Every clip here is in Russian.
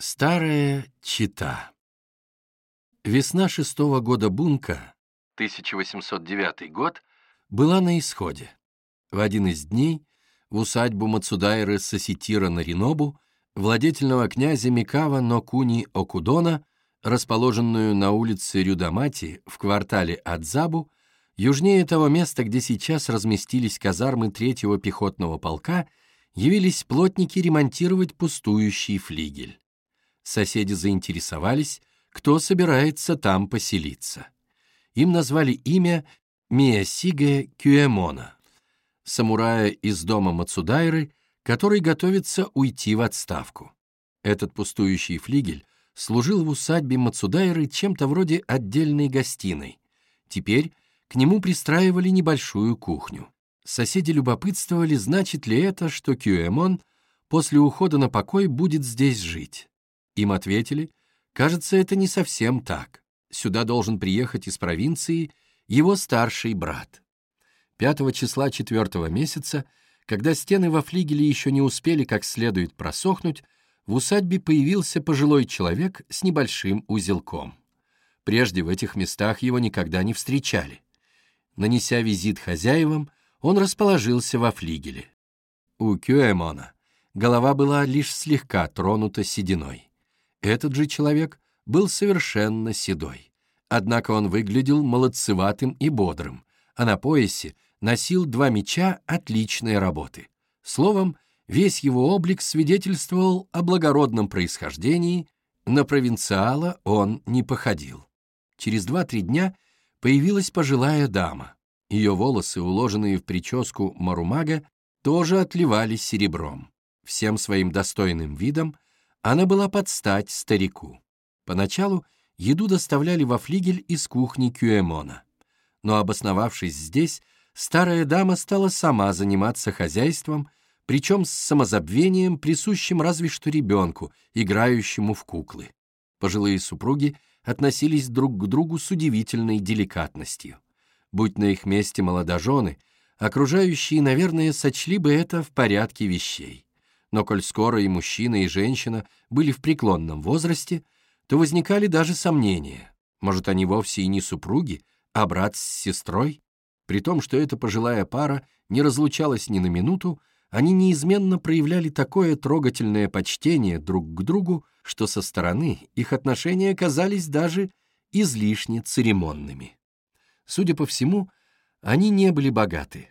Старая чита Весна шестого года Бунка, 1809 год, была на исходе. В один из дней в усадьбу Мацудайры Соситира Наринобу, владетельного князя Микава Нокуни Окудона, расположенную на улице Рюдамати в квартале Адзабу, южнее того места, где сейчас разместились казармы третьего пехотного полка, явились плотники ремонтировать пустующий флигель соседи заинтересовались, кто собирается там поселиться. Им назвали имя Миясиге Кюэмона, самурая из дома Мацудайры, который готовится уйти в отставку. Этот пустующий флигель служил в усадьбе Мацудайры чем-то вроде отдельной гостиной. Теперь к нему пристраивали небольшую кухню. Соседи любопытствовали, значит ли это, что Кюэмон после ухода на покой будет здесь жить. Им ответили, кажется, это не совсем так. Сюда должен приехать из провинции его старший брат. 5 числа 4 месяца, когда стены во флигеле еще не успели как следует просохнуть, в усадьбе появился пожилой человек с небольшим узелком. Прежде в этих местах его никогда не встречали. Нанеся визит хозяевам, он расположился во флигеле. У Кюэмона голова была лишь слегка тронута сединой. Этот же человек был совершенно седой. Однако он выглядел молодцеватым и бодрым, а на поясе носил два меча отличной работы. Словом, весь его облик свидетельствовал о благородном происхождении, на провинциала он не походил. Через два-три дня появилась пожилая дама. Ее волосы, уложенные в прическу Марумага, тоже отливали серебром. Всем своим достойным видом она была под стать старику. Поначалу еду доставляли во флигель из кухни Кюэмона. Но обосновавшись здесь, старая дама стала сама заниматься хозяйством, причем с самозабвением, присущим разве что ребенку, играющему в куклы. Пожилые супруги относились друг к другу с удивительной деликатностью. Будь на их месте молодожены, окружающие, наверное, сочли бы это в порядке вещей но коль скоро и мужчина, и женщина были в преклонном возрасте, то возникали даже сомнения. Может, они вовсе и не супруги, а брат с сестрой? При том, что эта пожилая пара не разлучалась ни на минуту, они неизменно проявляли такое трогательное почтение друг к другу, что со стороны их отношения казались даже излишне церемонными. Судя по всему, они не были богаты,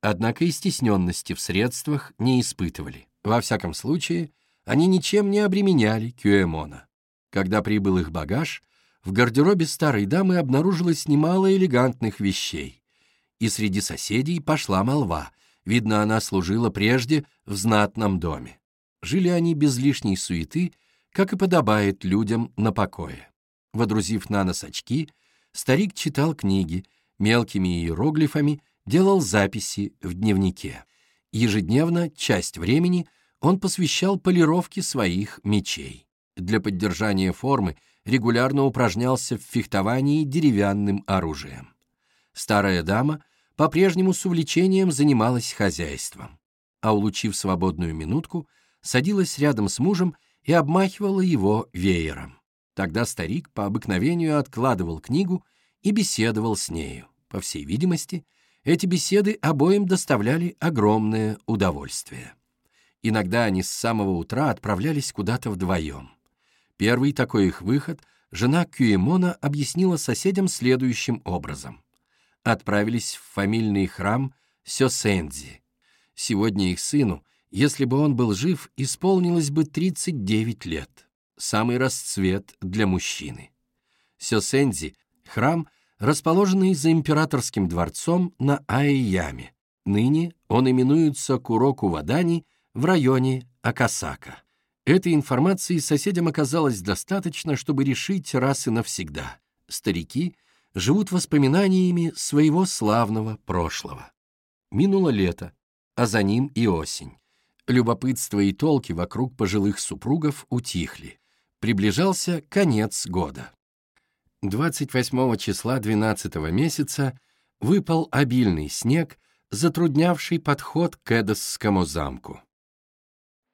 однако и стесненности в средствах не испытывали. Во всяком случае, они ничем не обременяли Кюэмона. Когда прибыл их багаж, в гардеробе старой дамы обнаружилось немало элегантных вещей. И среди соседей пошла молва, видно, она служила прежде в знатном доме. Жили они без лишней суеты, как и подобает людям на покое. Водрузив на нос очки, старик читал книги, мелкими иероглифами делал записи в дневнике. Ежедневно, часть времени, он посвящал полировке своих мечей. Для поддержания формы регулярно упражнялся в фехтовании деревянным оружием. Старая дама по-прежнему с увлечением занималась хозяйством, а, улучив свободную минутку, садилась рядом с мужем и обмахивала его веером. Тогда старик по обыкновению откладывал книгу и беседовал с нею. По всей видимости, эти беседы обоим доставляли огромное удовольствие. Иногда они с самого утра отправлялись куда-то вдвоем. Первый такой их выход жена Кюемона объяснила соседям следующим образом. Отправились в фамильный храм Сёсэнзи. Сегодня их сыну, если бы он был жив, исполнилось бы 39 лет. Самый расцвет для мужчины. Сёсэнзи — храм, расположенный за императорским дворцом на Айяме. Ныне он именуется Куроку Вадани — в районе Акасака. Этой информации соседям оказалось достаточно, чтобы решить раз и навсегда. Старики живут воспоминаниями своего славного прошлого. Минуло лето, а за ним и осень. Любопытство и толки вокруг пожилых супругов утихли. Приближался конец года. 28 числа 12 месяца выпал обильный снег, затруднявший подход к Эдосскому замку.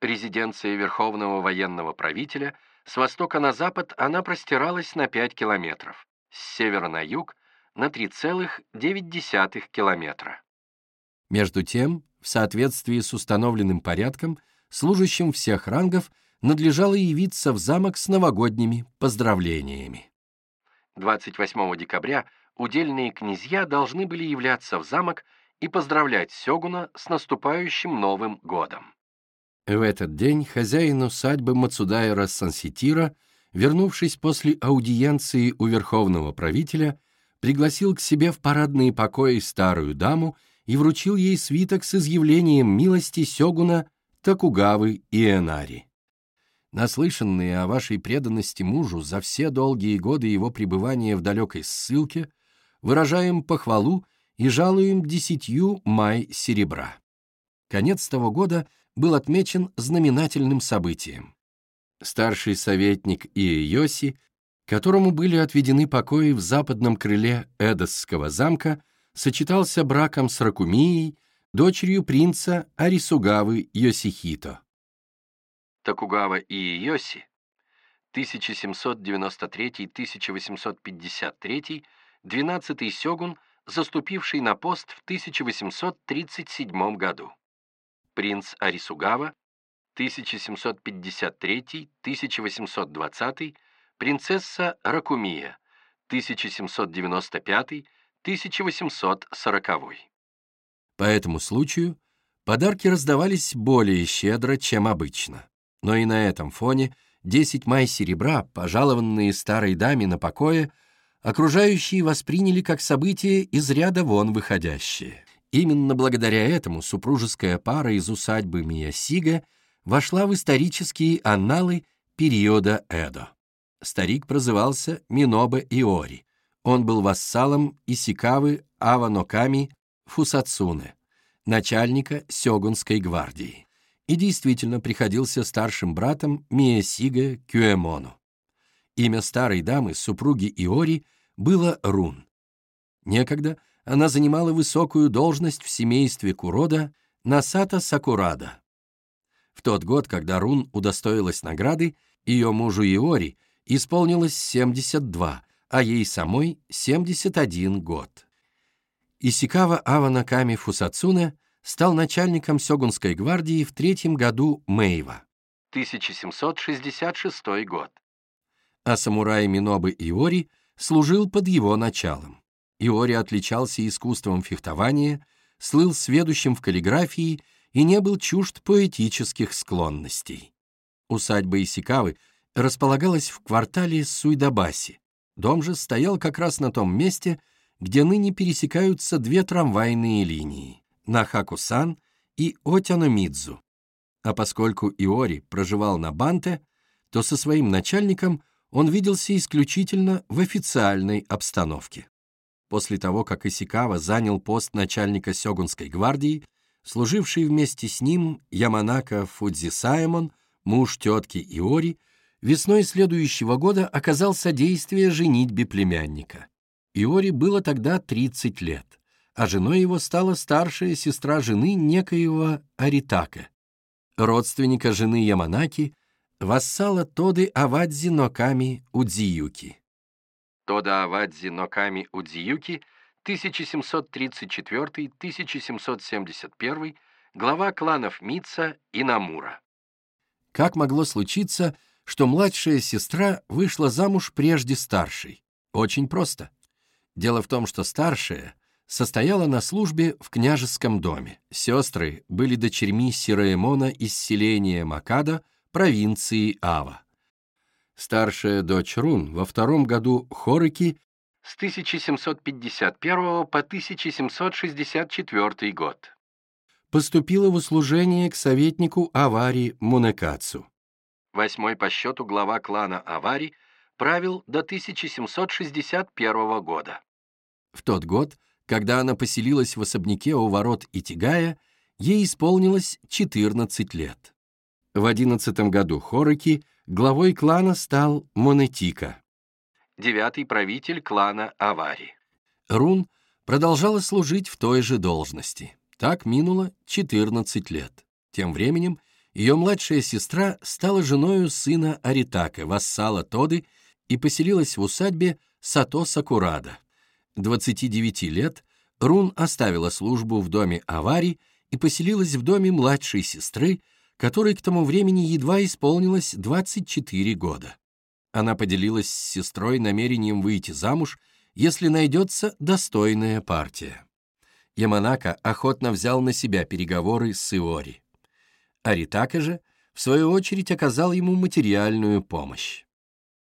Резиденция верховного военного правителя, с востока на запад она простиралась на 5 километров, с севера на юг на 3,9 километра. Между тем, в соответствии с установленным порядком, служащим всех рангов надлежало явиться в замок с новогодними поздравлениями. 28 декабря удельные князья должны были являться в замок и поздравлять Сёгуна с наступающим Новым годом. В этот день хозяин усадьбы Мацудайра Санситира, вернувшись после аудиенции у верховного правителя, пригласил к себе в парадные покои старую даму и вручил ей свиток с изъявлением милости Сёгуна Такугавы и Энари. Наслышанные о вашей преданности мужу за все долгие годы его пребывания в далекой ссылке, выражаем похвалу и жалуем десятью май серебра. Конец того года был отмечен знаменательным событием. Старший советник Иеоси, которому были отведены покои в западном крыле Эдосского замка, сочетался браком с Ракумией, дочерью принца Арисугавы Йосихито. Токугава Иеоси 1793-1853, 12-й сёгун – заступивший на пост в 1837 году. Принц Арисугава, 1753-1820, принцесса Ракумия, 1795-1840. По этому случаю подарки раздавались более щедро, чем обычно. Но и на этом фоне 10 май серебра, пожалованные старой даме на покое, окружающие восприняли как событие из ряда вон выходящее. Именно благодаря этому супружеская пара из усадьбы Миясига вошла в исторические анналы периода Эдо. Старик прозывался Минобе Иори. Он был вассалом Исикавы Аваноками Фусацуне, начальника Сёгунской гвардии, и действительно приходился старшим братом Миясига Кюэмону. Имя старой дамы, супруги Иори, было Рун. Некогда она занимала высокую должность в семействе Курода Насата Сакурада. В тот год, когда Рун удостоилась награды, ее мужу Иори исполнилось 72, а ей самой 71 год. Исикава Аванаками Фусацуне стал начальником Сёгунской гвардии в третьем году Мэйва, 1766 год а самурай Минобы Иори служил под его началом. Иори отличался искусством фехтования, слыл сведущим в каллиграфии и не был чужд поэтических склонностей. Усадьба Исикавы располагалась в квартале Суйдабаси. Дом же стоял как раз на том месте, где ныне пересекаются две трамвайные линии — Нахакусан и Отяномидзу. А поскольку Иори проживал на Банте, то со своим начальником он виделся исключительно в официальной обстановке. После того, как Исикава занял пост начальника Сёгунской гвардии, служивший вместе с ним Яманака Фудзисаймон, муж тетки Иори, весной следующего года оказал содействие женитьбе племянника. Иори было тогда 30 лет, а женой его стала старшая сестра жены некоего Аритака, родственника жены Яманаки вассала Тоды Авадзи Ноками Удзиюки. Тода Авадзи Ноками Удзиюки 1734-1771, глава кланов Мица и Намура. Как могло случиться, что младшая сестра вышла замуж прежде старшей? Очень просто. Дело в том, что старшая состояла на службе в княжеском доме. Сестры были дочерьми Сираэмона из селения Макада, провинции Ава. Старшая дочь Рун во втором году Хорики с 1751 по 1764 год поступила в услужение к советнику Авари Мунекацу. Восьмой по счету глава клана Авари правил до 1761 года. В тот год, когда она поселилась в особняке у ворот Итигая, ей исполнилось 14 лет. В одиннадцатом году Хороки главой клана стал Монетика, девятый правитель клана Авари. Рун продолжала служить в той же должности. Так минуло 14 лет. Тем временем Ее младшая сестра стала женою сына Аритака, вассала Тоды, и поселилась в усадьбе Сато Сакурада. 29 лет Рун оставила службу в доме Авари и поселилась в доме младшей сестры, которой к тому времени едва исполнилось 24 года. Она поделилась с сестрой намерением выйти замуж, если найдется достойная партия. Яманака охотно взял на себя переговоры с Иори. Аритака же, в свою очередь, оказал ему материальную помощь.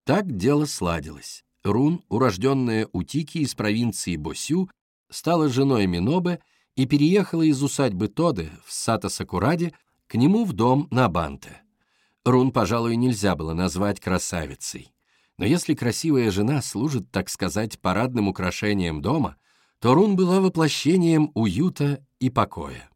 Так дело сладилось. Рун, урожденная Утики из провинции Босю, стала женой Минобе и переехала из усадьбы Тоды в Сата-Сакураде к нему в дом на Банте. Рун, пожалуй, нельзя было назвать красавицей. Но если красивая жена служит, так сказать, парадным украшением дома, то Рун была воплощением уюта и покоя.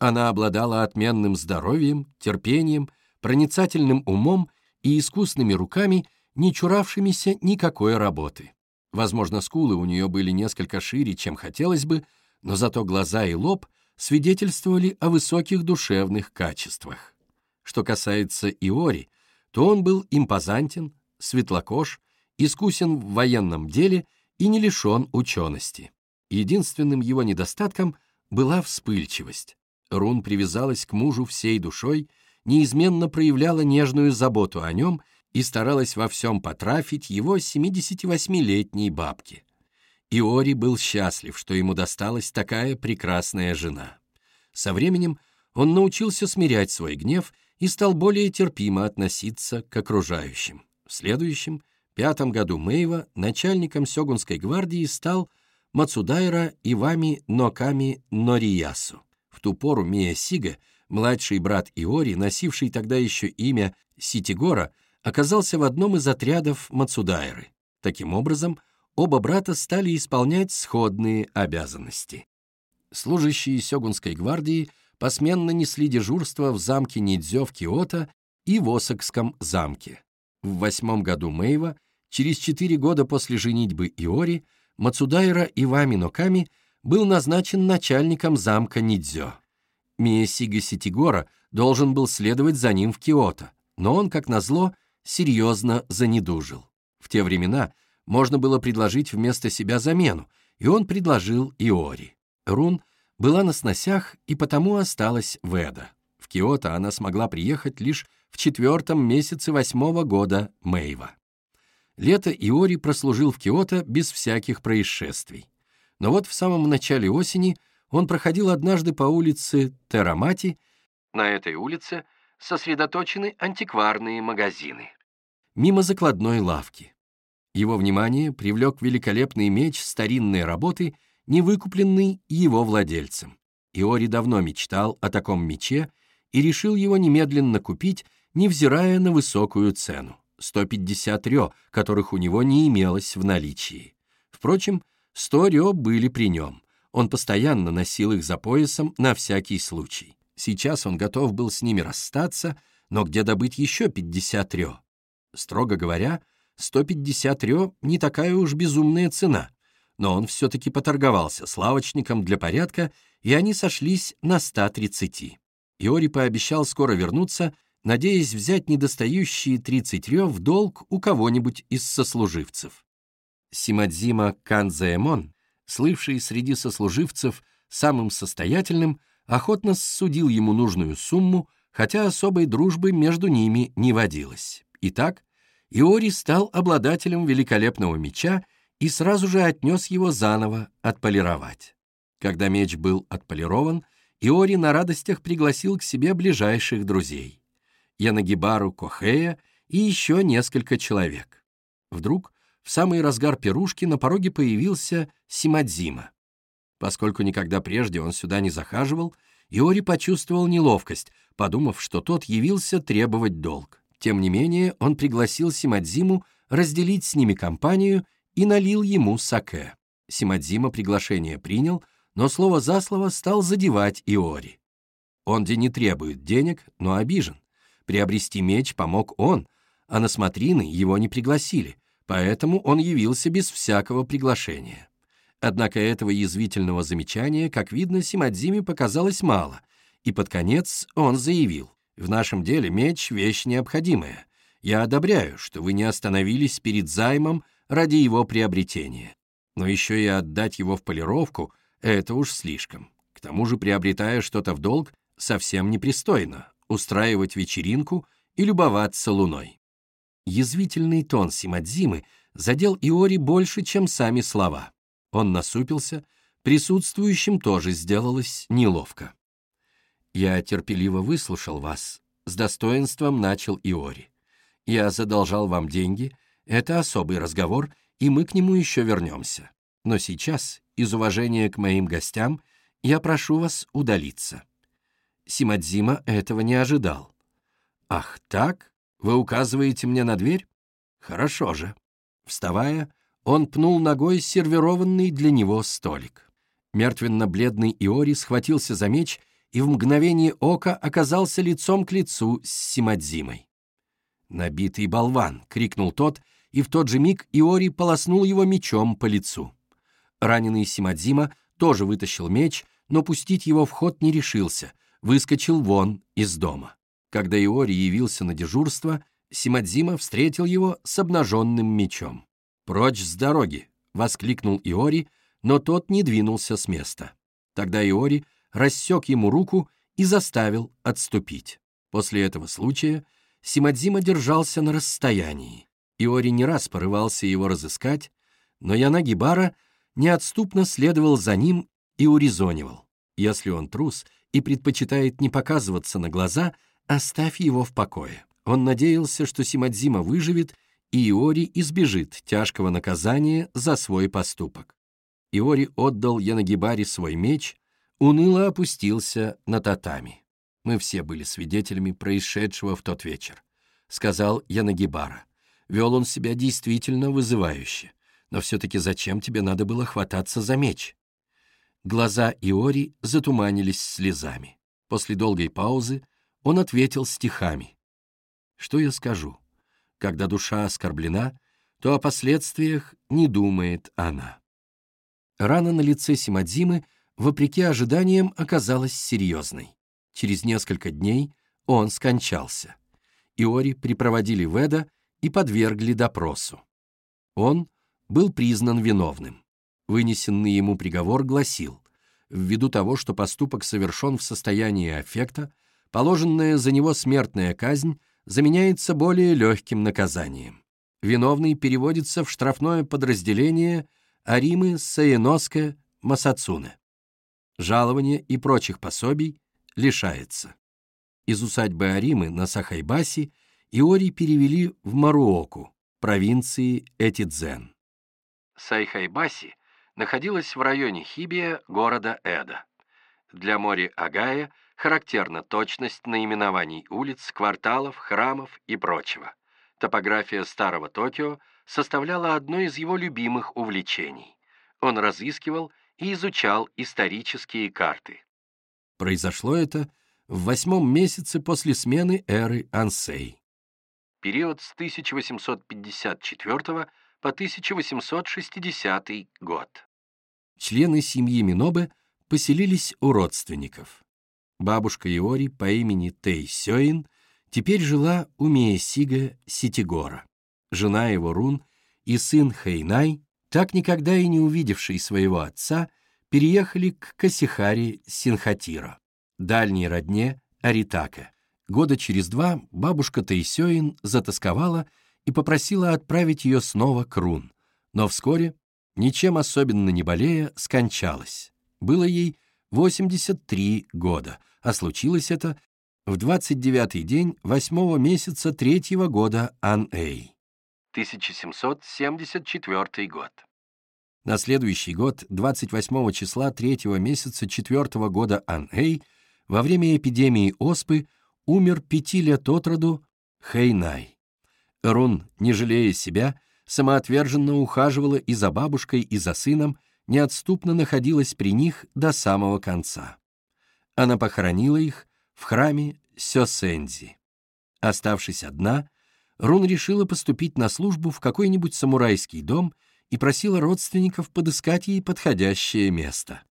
Она обладала отменным здоровьем, терпением, проницательным умом и искусными руками, не чуравшимися никакой работы. Возможно, скулы у нее были несколько шире, чем хотелось бы, но зато глаза и лоб свидетельствовали о высоких душевных качествах. Что касается Иори, то он был импозантен, светлокож, искусен в военном деле и не лишен учености. Единственным его недостатком была вспыльчивость. Рун привязалась к мужу всей душой, неизменно проявляла нежную заботу о нем и старалась во всем потрафить его 78-летней бабке. Иори был счастлив, что ему досталась такая прекрасная жена. Со временем он научился смирять свой гнев и стал более терпимо относиться к окружающим. В следующем, пятом году Мэйва, начальником Сёгунской гвардии стал Мацудайра Ивами Ноками Нориясу. В ту пору Миясига, младший брат Иори, носивший тогда еще имя Ситигора, оказался в одном из отрядов Мацудайры. Таким образом, оба брата стали исполнять сходные обязанности. Служащие Сёгунской гвардии посменно несли дежурство в замке Нидзё в Киото и в Осакском замке. В восьмом году Мэйва, через четыре года после женитьбы Иори, Мацудайра Ивами Ноками был назначен начальником замка Нидзё. Миесига Ситигора должен был следовать за ним в Киото, но он, как назло, серьезно занедужил. В те времена можно было предложить вместо себя замену, и он предложил Иори. Рун была на сносях и потому осталась в Эда. В Киото она смогла приехать лишь в четвертом месяце восьмого года Мэйва. Лето Иори прослужил в Киото без всяких происшествий. Но вот в самом начале осени он проходил однажды по улице Терамати. На этой улице сосредоточены антикварные магазины. Мимо закладной лавки. Его внимание привлек великолепный меч старинной работы, не выкупленный его владельцем. Иори давно мечтал о таком мече и решил его немедленно купить, невзирая на высокую цену — 150 рё, которых у него не имелось в наличии. Впрочем, 100 рё были при нем. Он постоянно носил их за поясом на всякий случай. Сейчас он готов был с ними расстаться, но где добыть еще 50 рё? Строго говоря, 150 рё не такая уж безумная цена, но он все-таки поторговался с лавочником для порядка, и они сошлись на 130. Иори пообещал скоро вернуться, надеясь взять недостающие 30 рё в долг у кого-нибудь из сослуживцев. Симадзима Канзаэмон, слывший среди сослуживцев самым состоятельным, охотно судил ему нужную сумму, хотя особой дружбы между ними не водилось. Итак, Иори стал обладателем великолепного меча и сразу же отнес его заново отполировать. Когда меч был отполирован, Иори на радостях пригласил к себе ближайших друзей — Янагибару Кохея и еще несколько человек. Вдруг в самый разгар пирушки на пороге появился Симадзима. Поскольку никогда прежде он сюда не захаживал, Иори почувствовал неловкость, подумав, что тот явился требовать долг. Тем не менее, он пригласил Симадзиму разделить с ними компанию и налил ему саке. Симадзима приглашение принял, но слово за слово стал задевать Иори. Он где не требует денег, но обижен. Приобрести меч помог он, а на смотрины его не пригласили, поэтому он явился без всякого приглашения. Однако этого язвительного замечания, как видно, Симадзиме показалось мало, и под конец он заявил, В нашем деле меч — вещь необходимая. Я одобряю, что вы не остановились перед займом ради его приобретения. Но еще и отдать его в полировку — это уж слишком. К тому же, приобретая что-то в долг, совсем непристойно устраивать вечеринку и любоваться луной. Язвительный тон Симадзимы задел Иори больше, чем сами слова. Он насупился, присутствующим тоже сделалось неловко. «Я терпеливо выслушал вас», — с достоинством начал Иори. «Я задолжал вам деньги, это особый разговор, и мы к нему еще вернемся. Но сейчас, из уважения к моим гостям, я прошу вас удалиться». Симадзима этого не ожидал. «Ах, так? Вы указываете мне на дверь? Хорошо же». Вставая, он пнул ногой сервированный для него столик. Мертвенно-бледный Иори схватился за меч и в мгновение ока оказался лицом к лицу с Симадзимой. «Набитый болван!» — крикнул тот, и в тот же миг Иори полоснул его мечом по лицу. Раненый Симадзима тоже вытащил меч, но пустить его в ход не решился, выскочил вон из дома. Когда Иори явился на дежурство, Симадзима встретил его с обнаженным мечом. «Прочь с дороги!» — воскликнул Иори, но тот не двинулся с места. Тогда Иори рассек ему руку и заставил отступить. После этого случая Симадзима держался на расстоянии. Иори не раз порывался его разыскать, но Янагибара неотступно следовал за ним и урезонивал. Если он трус и предпочитает не показываться на глаза, оставь его в покое. Он надеялся, что Симадзима выживет, и Иори избежит тяжкого наказания за свой поступок. Иори отдал Янагибаре свой меч, уныло опустился на татами. Мы все были свидетелями происшедшего в тот вечер, сказал Янагибара. Вел он себя действительно вызывающе, но все-таки зачем тебе надо было хвататься за меч? Глаза Иори затуманились слезами. После долгой паузы он ответил стихами. Что я скажу? Когда душа оскорблена, то о последствиях не думает она. Рана на лице Симадзимы — вопреки ожиданиям, оказалась серьезной. Через несколько дней он скончался. Иори припроводили в Эда и подвергли допросу. Он был признан виновным. Вынесенный ему приговор гласил, ввиду того, что поступок совершен в состоянии аффекта, положенная за него смертная казнь заменяется более легким наказанием. Виновный переводится в штрафное подразделение Аримы Саеноска Масацуне жалования и прочих пособий лишается. Из усадьбы Аримы на Сайхайбаси Иори перевели в Маруоку, провинции Этидзен. Сайхайбаси находилась в районе Хибия города Эдо. Для Мори Огая характерна точность наименований улиц, кварталов, храмов и прочего. Топография старого Токио составляла одно из его любимых увлечений. Он разыскивал и изучал исторические карты. Произошло это в восьмом месяце после смены эры Ансей. Период с 1854 по 1860 год. Члены семьи Минобе поселились у родственников. Бабушка Иори по имени Тей Сёин теперь жила у Миесига Ситигора. Жена его Рун и сын Хэйнай так никогда и не увидевший своего отца, переехали к Касихари Синхатира, дальней родне Аритака. Года через два бабушка Тайсёин затасковала и попросила отправить ее снова к Рун, но вскоре, ничем особенно не болея, скончалась. Было ей 83 года, а случилось это в 29-й день восьмого месяца третьего года Ан-Эй. 1774 год. На следующий год, 28 числа третьего месяца четвертого года Ан-Эй, во время эпидемии оспы, умер пяти лет от роду Хэйнай. Рун, не жалея себя, самоотверженно ухаживала и за бабушкой, и за сыном, неотступно находилась при них до самого конца. Она похоронила их в храме Сёсэнзи. Оставшись одна, Рун решила поступить на службу в какой-нибудь самурайский дом и просила родственников подыскать ей подходящее место.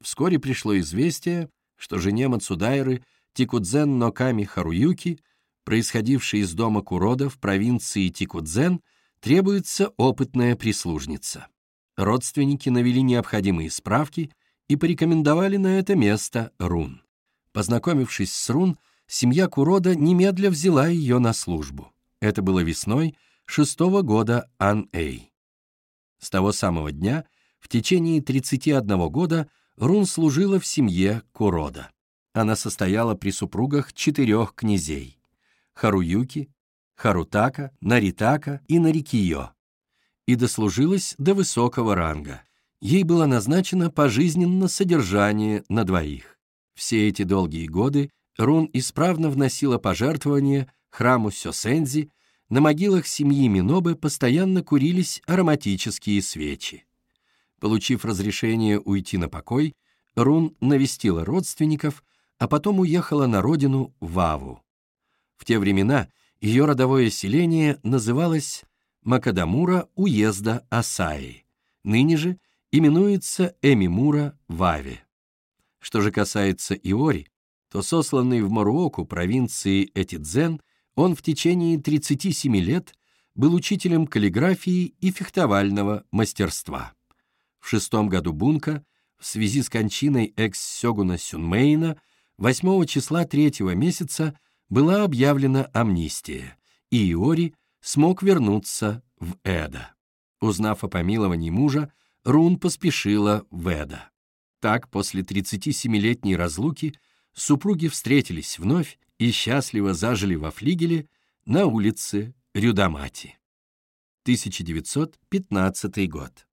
Вскоре пришло известие, что жене Мацудайры Тикудзен Ноками Харуюки, происходивший из дома Курода в провинции Тикудзен, требуется опытная прислужница. Родственники навели необходимые справки и порекомендовали на это место Рун. Познакомившись с Рун, семья Курода немедля взяла ее на службу. Это было весной шестого года Ан-Эй. С того самого дня в течение 31 года Рун служила в семье Курода. Она состояла при супругах четырех князей – Харуюки, Харутака, Наритака и Нарикиё, и дослужилась до высокого ранга. Ей было назначено пожизненно содержание на двоих. Все эти долгие годы Рун исправно вносила пожертвования храму Сёсензи, на могилах семьи Минобы постоянно курились ароматические свечи. Получив разрешение уйти на покой, Рун навестила родственников, а потом уехала на родину в Аву. В те времена ее родовое селение называлось Макадамура уезда Асаи, ныне же именуется Эмимура в Аве. Что же касается Иори, то сосланный в Маруоку провинции Этидзен, он в течение 37 лет был учителем каллиграфии и фехтовального мастерства. В шестом году Бунка, в связи с кончиной экс-сёгуна Сюнмейна, 8 числа третьего месяца была объявлена амнистия, и Иори смог вернуться в Эда. Узнав о помиловании мужа, Рун поспешила в Эда. Так, после 37-летней разлуки, супруги встретились вновь и счастливо зажили во флигеле на улице Рюдамати. 1915 год.